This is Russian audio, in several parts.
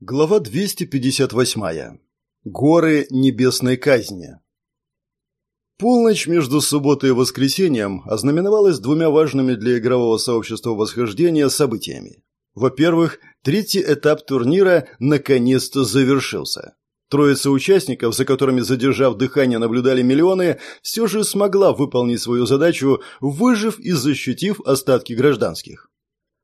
Глава 258. Горы небесной казни. Полночь между субботой и воскресеньем ознаменовалась двумя важными для игрового сообщества восхождения событиями. Во-первых, третий этап турнира наконец-то завершился. Троица участников, за которыми, задержав дыхание, наблюдали миллионы, все же смогла выполнить свою задачу, выжив и защитив остатки гражданских.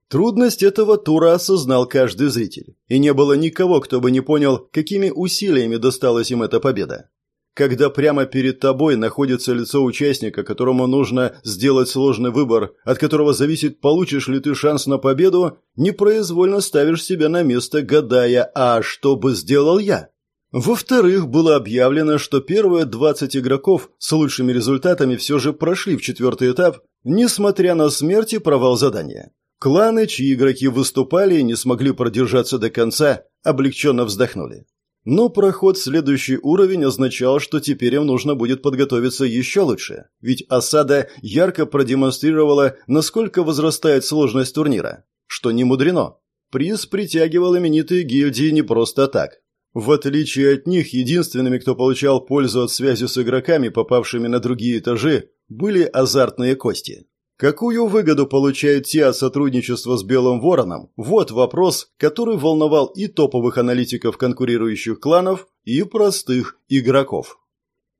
Трудность этого тура осознал каждый зритель, и не было никого, кто бы не понял, какими усилиями досталась им эта победа. Когда прямо перед тобой находится лицо участника, которому нужно сделать сложный выбор, от которого зависит, получишь ли ты шанс на победу, непроизвольно ставишь себя на место, гадая, а что бы сделал я? Во-вторых, было объявлено, что первые 20 игроков с лучшими результатами все же прошли в четвертый этап, несмотря на смерть и провал задания. Кланы, чьи игроки выступали и не смогли продержаться до конца, облегченно вздохнули. Но проход в следующий уровень означал, что теперь им нужно будет подготовиться еще лучше, ведь осада ярко продемонстрировала, насколько возрастает сложность турнира. Что не мудрено. Приз притягивал именитые гильдии не просто так. В отличие от них, единственными, кто получал пользу от связи с игроками, попавшими на другие этажи, были азартные кости. Какую выгоду получают те от сотрудничества с Белым Вороном? Вот вопрос, который волновал и топовых аналитиков конкурирующих кланов, и простых игроков.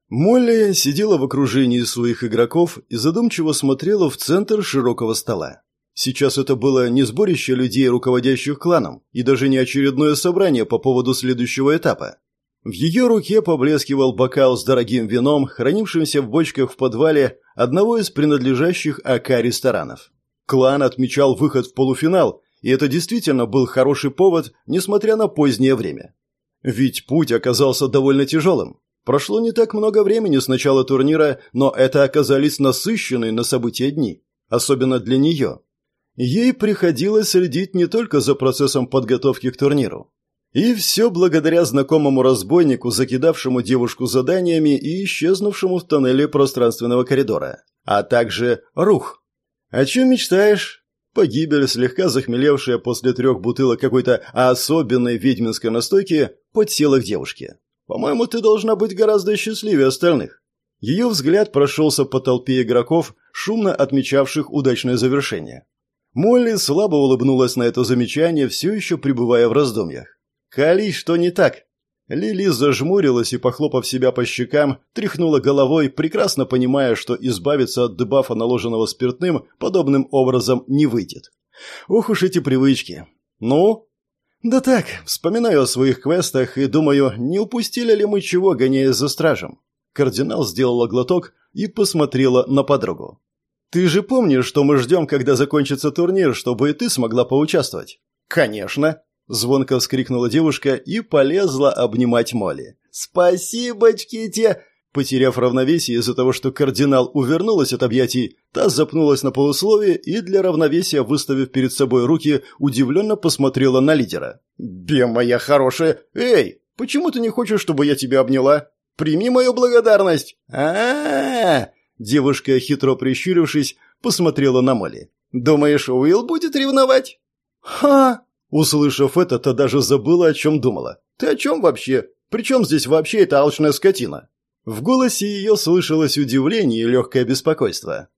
Молли сидела в окружении своих игроков и задумчиво смотрела в центр широкого стола. Сейчас это было не сборище людей, руководящих кланом, и даже не очередное собрание по поводу следующего этапа. В ее руке поблескивал бокал с дорогим вином, хранившимся в бочках в подвале одного из принадлежащих АК ресторанов. Клан отмечал выход в полуфинал, и это действительно был хороший повод, несмотря на позднее время. Ведь путь оказался довольно тяжелым. Прошло не так много времени с начала турнира, но это оказались насыщенные на события дни, особенно для нее. Ей приходилось следить не только за процессом подготовки к турниру. И все благодаря знакомому разбойнику, закидавшему девушку заданиями и исчезнувшему в тоннеле пространственного коридора. А также Рух. «О чем мечтаешь?» Погибель, слегка захмелевшая после трех бутылок какой-то особенной ведьминской настойки, подсела к девушке. «По-моему, ты должна быть гораздо счастливее остальных». Ее взгляд прошелся по толпе игроков, шумно отмечавших удачное завершение. Молли слабо улыбнулась на это замечание, все еще пребывая в раздумьях. «Кали, что не так?» Лили зажмурилась и, похлопав себя по щекам, тряхнула головой, прекрасно понимая, что избавиться от дебафа, наложенного спиртным, подобным образом не выйдет. Ух уж эти привычки. Ну? Да так, вспоминаю о своих квестах и думаю, не упустили ли мы чего, гоняясь за стражем. Кардинал сделала глоток и посмотрела на подругу. «Ты же помнишь, что мы ждем, когда закончится турнир, чтобы и ты смогла поучаствовать?» «Конечно!» – звонко вскрикнула девушка и полезла обнимать Молли. «Спасибочки те!» Потеряв равновесие из-за того, что кардинал увернулась от объятий, та запнулась на полусловие и для равновесия, выставив перед собой руки, удивленно посмотрела на лидера. «Бе, моя хорошая! Эй, почему ты не хочешь, чтобы я тебя обняла? Прими мою благодарность!» а Девушка, хитро прищурившись, посмотрела на Молли. «Думаешь, Уилл будет ревновать?» «Ха!» Услышав это, та даже забыла, о чем думала. «Ты о чем вообще? Причем здесь вообще эта алчная скотина?» В голосе ее слышалось удивление и легкое беспокойство.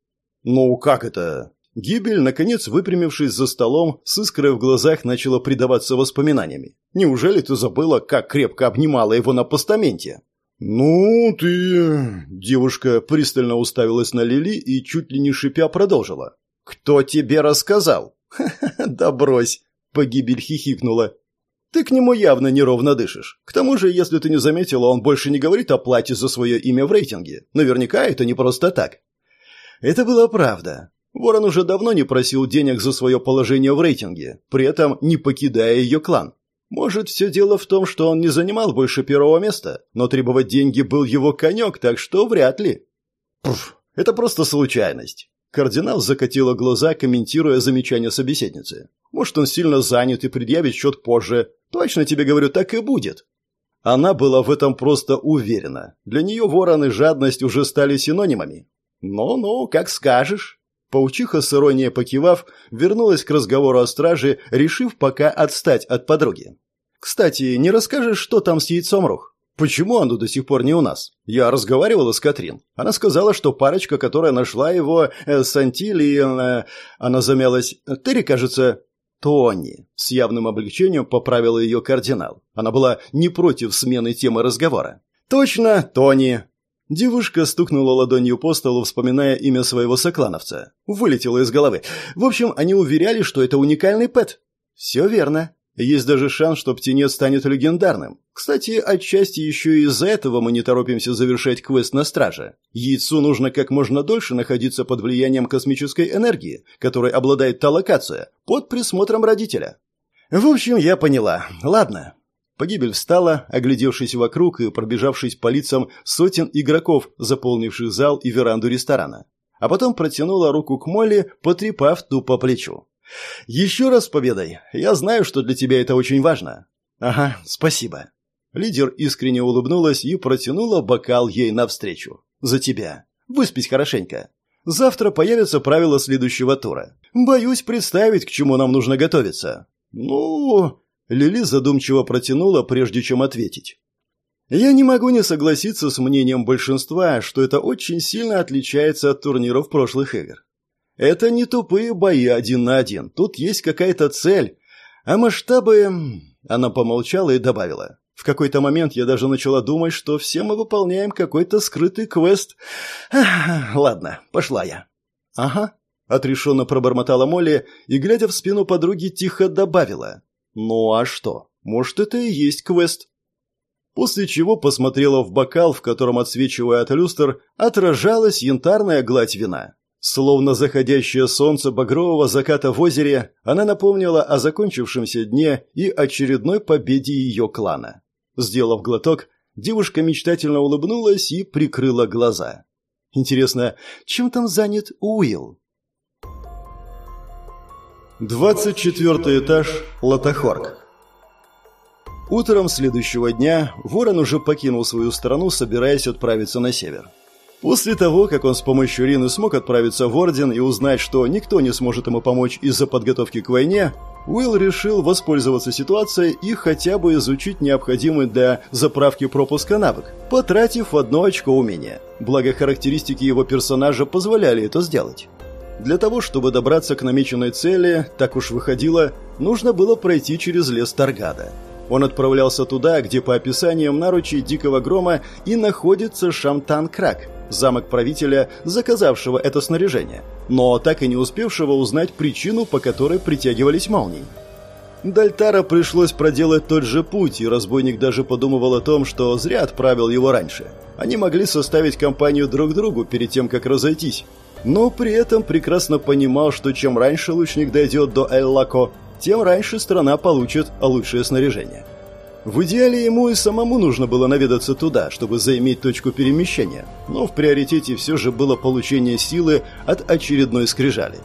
«Ну, как это?» Гибель, наконец выпрямившись за столом, с искрой в глазах начала предаваться воспоминаниями. «Неужели ты забыла, как крепко обнимала его на постаменте?» «Ну, ты...» Девушка пристально уставилась на Лили и, чуть ли не шипя, продолжила. «Кто тебе рассказал?» «Ха-ха, да брось!» Погибель хихикнула. «Ты к нему явно неровно дышишь. К тому же, если ты не заметила, он больше не говорит о плате за свое имя в рейтинге. Наверняка это не просто так». Это была правда. Ворон уже давно не просил денег за свое положение в рейтинге, при этом не покидая ее клан. Может, все дело в том, что он не занимал больше первого места, но требовать деньги был его конек, так что вряд ли. Пф, это просто случайность. Кардинал закатила глаза, комментируя замечание собеседницы. Может, он сильно занят и предъявит счет позже. Точно тебе говорю, так и будет. Она была в этом просто уверена. Для нее ворон и жадность уже стали синонимами. «Ну-ну, как скажешь». Паучиха с иронией покивав, вернулась к разговору о страже, решив пока отстать от подруги. Кстати, не расскажешь, что там с яйцом Рух? Почему оно до сих пор не у нас? Я разговаривала с Катрин. Она сказала, что парочка, которая нашла его, э, Сантили, э, она замялась. Терри, кажется, Тони. С явным облегчением поправила ее кардинал. Она была не против смены темы разговора. Точно, Тони. Девушка стукнула ладонью по столу, вспоминая имя своего соклановца. Вылетело из головы. В общем, они уверяли, что это уникальный пэт. Все верно. Есть даже шанс, что птенец станет легендарным. Кстати, отчасти еще и из-за этого мы не торопимся завершать квест на страже. Яйцу нужно как можно дольше находиться под влиянием космической энергии, которой обладает та локация, под присмотром родителя. В общем, я поняла. Ладно. Погибель встала, оглядевшись вокруг и пробежавшись по лицам сотен игроков, заполнивших зал и веранду ресторана. А потом протянула руку к Молли, потрепав ту по плечу. «Еще раз с победой. Я знаю, что для тебя это очень важно». «Ага, спасибо». Лидер искренне улыбнулась и протянула бокал ей навстречу. «За тебя. Выспись хорошенько. Завтра появятся правила следующего тура. Боюсь представить, к чему нам нужно готовиться». «Ну...» Лили задумчиво протянула, прежде чем ответить. «Я не могу не согласиться с мнением большинства, что это очень сильно отличается от турниров прошлых игр. Это не тупые бои один на один. Тут есть какая-то цель. А масштабы... Она помолчала и добавила. В какой-то момент я даже начала думать, что все мы выполняем какой-то скрытый квест. Ладно, пошла я. Ага. Отрешенно пробормотала Молли и, глядя в спину подруги, тихо добавила. Ну а что? Может, это и есть квест? После чего посмотрела в бокал, в котором, отсвечивая от люстр, отражалась янтарная гладь вина. Словно заходящее солнце багрового заката в озере, она напомнила о закончившемся дне и очередной победе ее клана. Сделав глоток, девушка мечтательно улыбнулась и прикрыла глаза. Интересно, чем там занят Уилл? 24 этаж, Латахорг. Утром следующего дня Ворон уже покинул свою страну, собираясь отправиться на север. После того, как он с помощью Рины смог отправиться в Орден и узнать, что никто не сможет ему помочь из-за подготовки к войне, Уилл решил воспользоваться ситуацией и хотя бы изучить необходимый для заправки пропуска навык, потратив одно очко умения. Благо характеристики его персонажа позволяли это сделать. Для того, чтобы добраться к намеченной цели, так уж выходило, нужно было пройти через лес Таргада. Он отправлялся туда, где по описаниям наручей Дикого Грома и находится Шамтан-Крак, замок правителя, заказавшего это снаряжение, но так и не успевшего узнать причину, по которой притягивались молнии. Дальтара пришлось проделать тот же путь, и разбойник даже подумывал о том, что зря отправил его раньше. Они могли составить компанию друг другу перед тем, как разойтись. Но при этом прекрасно понимал, что чем раньше лучник дойдет до Эль-Лако, тем раньше страна получит лучшее снаряжение. В идеале ему и самому нужно было наведаться туда, чтобы заиметь точку перемещения, но в приоритете все же было получение силы от очередной скрижали.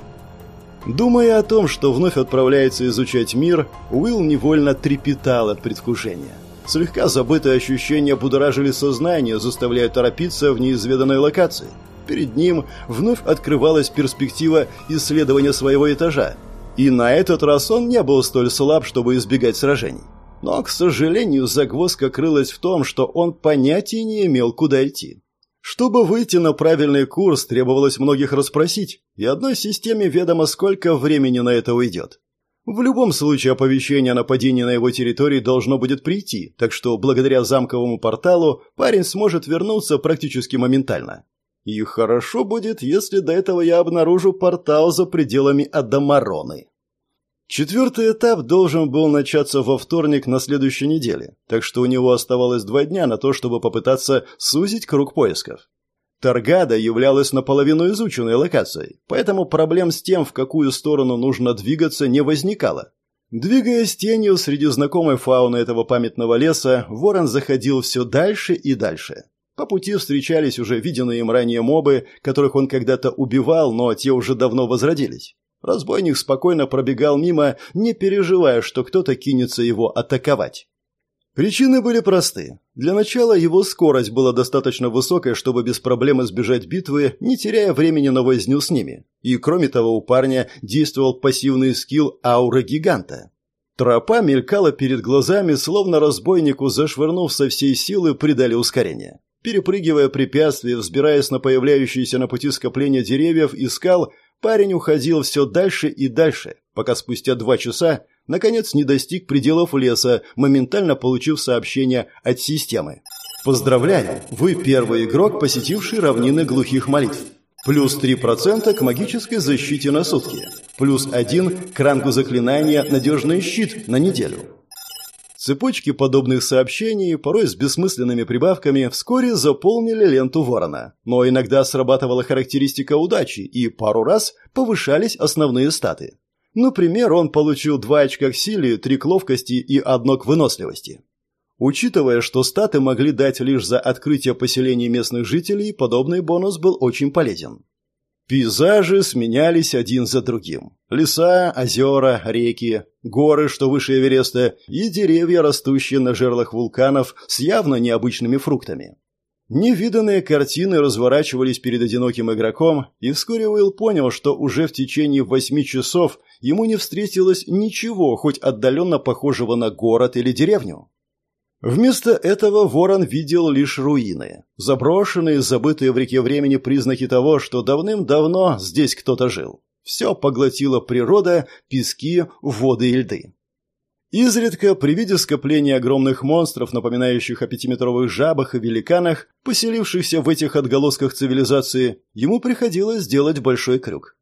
Думая о том, что вновь отправляется изучать мир, Уилл невольно трепетал от предвкушения. Слегка забытые ощущения будоражили сознание, заставляя торопиться в неизведанной локации. Перед ним вновь открывалась перспектива исследования своего этажа, и на этот раз он не был столь слаб, чтобы избегать сражений. Но, к сожалению, загвоздка крылась в том, что он понятия не имел, куда идти. Чтобы выйти на правильный курс, требовалось многих расспросить, и одной системе ведомо, сколько времени на это уйдет. В любом случае оповещение о нападении на его территории должно будет прийти, так что благодаря замковому порталу парень сможет вернуться практически моментально. И хорошо будет, если до этого я обнаружу портал за пределами Адамароны. Четвертый этап должен был начаться во вторник на следующей неделе, так что у него оставалось два дня на то, чтобы попытаться сузить круг поисков. Таргада являлась наполовину изученной локацией, поэтому проблем с тем, в какую сторону нужно двигаться, не возникало. Двигаясь тенью среди знакомой фауны этого памятного леса, ворон заходил все дальше и дальше. По пути встречались уже виденные им ранее мобы, которых он когда-то убивал, но те уже давно возродились. Разбойник спокойно пробегал мимо, не переживая, что кто-то кинется его атаковать. Причины были просты. Для начала его скорость была достаточно высокой, чтобы без проблем избежать битвы, не теряя времени на возню с ними. И кроме того, у парня действовал пассивный скилл аура гиганта. Тропа мелькала перед глазами, словно разбойнику, зашвырнув со всей силы, придали ускорение. Перепрыгивая препятствия, взбираясь на появляющиеся на пути скопления деревьев и скал, парень уходил все дальше и дальше, пока спустя два часа наконец не достиг пределов леса, моментально получив сообщение от системы. Поздравляю, вы первый игрок, посетивший равнины глухих молитв. Плюс 3% к магической защите на сутки. Плюс 1 к рангу заклинания «Надежный щит» на неделю. Цепочки подобных сообщений, порой с бессмысленными прибавками, вскоре заполнили ленту ворона. Но иногда срабатывала характеристика удачи, и пару раз повышались основные статы. Например, он получил два очка к силе, три к ловкости и одно к выносливости. Учитывая, что статы могли дать лишь за открытие поселений местных жителей, подобный бонус был очень полезен. Пейзажи сменялись один за другим. Леса, озера, реки, горы, что выше Эвереста, и деревья, растущие на жерлах вулканов с явно необычными фруктами. Невиданные картины разворачивались перед одиноким игроком, и вскоре Уилл понял, что уже в течение восьми часов ему не встретилось ничего, хоть отдаленно похожего на город или деревню. Вместо этого Ворон видел лишь руины, заброшенные, забытые в реке времени признаки того, что давным-давно здесь кто-то жил. Все поглотила природа, пески, воды и льды. Изредка, при виде скопления огромных монстров, напоминающих о пятиметровых жабах и великанах, поселившихся в этих отголосках цивилизации, ему приходилось сделать большой крюк.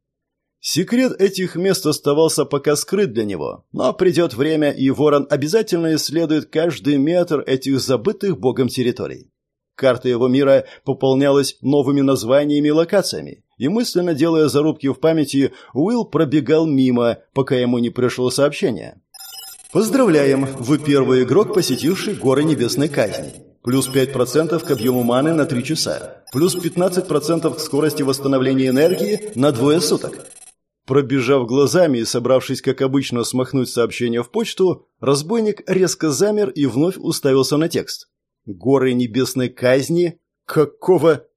Секрет этих мест оставался пока скрыт для него, но придет время, и Ворон обязательно исследует каждый метр этих забытых богом территорий. Карта его мира пополнялась новыми названиями и локациями, и мысленно делая зарубки в памяти, Уилл пробегал мимо, пока ему не пришло сообщение. Поздравляем, вы первый игрок, посетивший горы небесной казни. Плюс 5% к объему маны на 3 часа. Плюс 15% к скорости восстановления энергии на двое суток. Пробежав глазами и собравшись, как обычно, смахнуть сообщение в почту, разбойник резко замер и вновь уставился на текст. «Горы небесной казни? Какого...»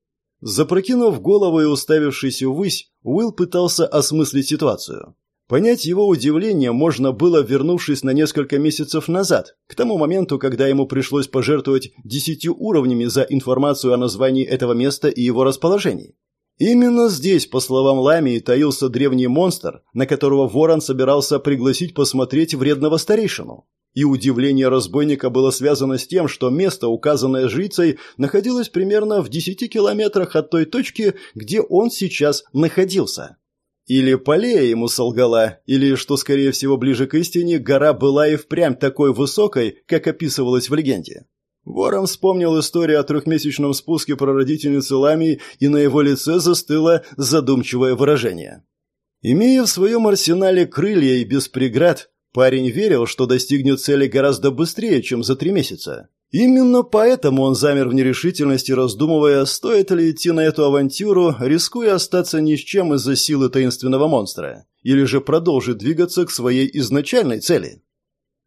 Запрокинув голову и уставившись ввысь, Уилл пытался осмыслить ситуацию. Понять его удивление можно было, вернувшись на несколько месяцев назад, к тому моменту, когда ему пришлось пожертвовать десятью уровнями за информацию о названии этого места и его расположении. Именно здесь, по словам Лами, таился древний монстр, на которого Ворон собирался пригласить посмотреть вредного старейшину. И удивление разбойника было связано с тем, что место, указанное жрицей, находилось примерно в десяти километрах от той точки, где он сейчас находился. Или Полея ему солгала, или, что скорее всего ближе к истине, гора была и впрямь такой высокой, как описывалось в легенде. Ворон вспомнил историю о трехмесячном спуске прародительницы Ламии, и на его лице застыло задумчивое выражение. Имея в своем арсенале крылья и без преград, парень верил, что достигнет цели гораздо быстрее, чем за три месяца. Именно поэтому он замер в нерешительности, раздумывая, стоит ли идти на эту авантюру, рискуя остаться ни с чем из-за силы таинственного монстра, или же продолжить двигаться к своей изначальной цели.